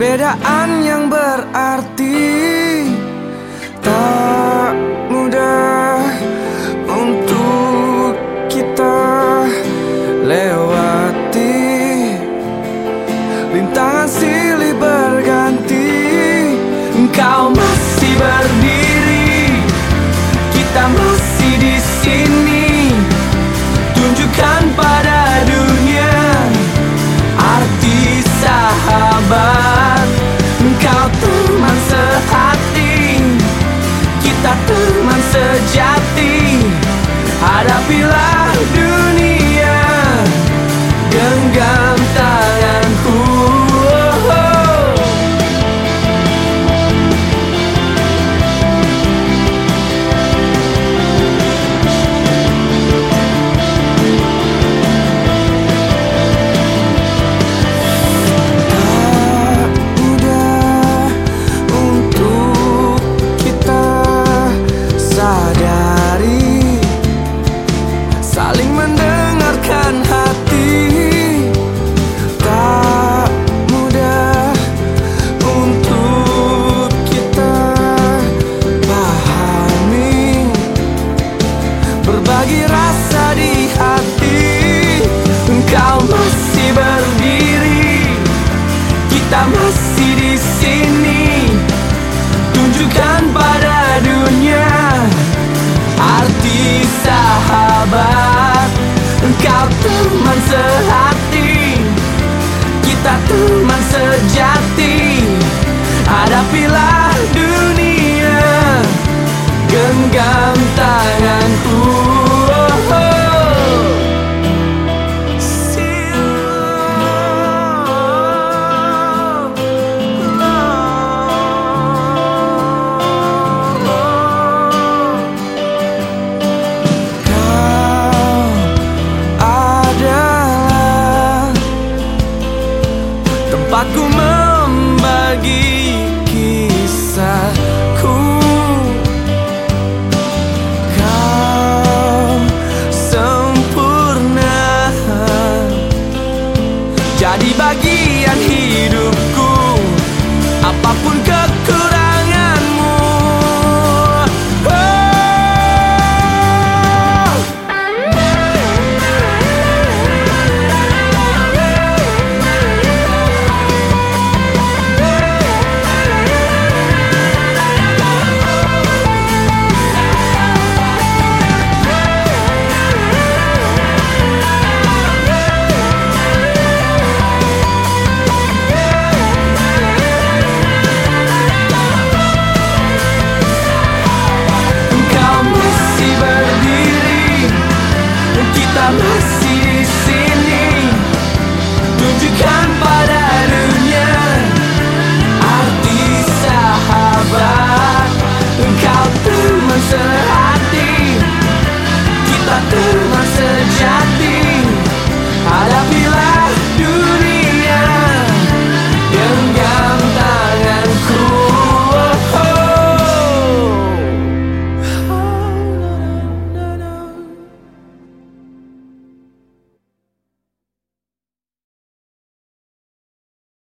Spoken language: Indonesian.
perasaan yang berarti Tak mudah untuk kita lewati. Rintangan silih berganti Engkau masih berdiri di hati. Engkau masih berdiri. Kita masih di sini. Tunjukkan pada dunia Arti sahabat. Engkau teman sehati. Kita teman sejati. Hadapilah jadi bagi